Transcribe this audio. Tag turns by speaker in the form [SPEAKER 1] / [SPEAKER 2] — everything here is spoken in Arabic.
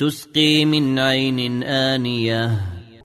[SPEAKER 1] تسقي من عين آنية.